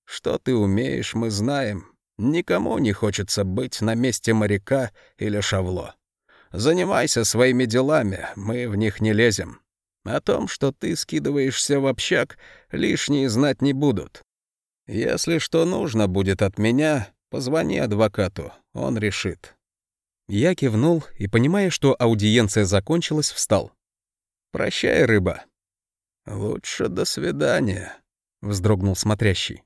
Что ты умеешь, мы знаем. Никому не хочется быть на месте моряка или шавло. Занимайся своими делами, мы в них не лезем. О том, что ты скидываешься в общак, лишние знать не будут. Если что нужно будет от меня, позвони адвокату, он решит». Я кивнул и, понимая, что аудиенция закончилась, встал. «Прощай, рыба». «Лучше до свидания», — вздрогнул смотрящий.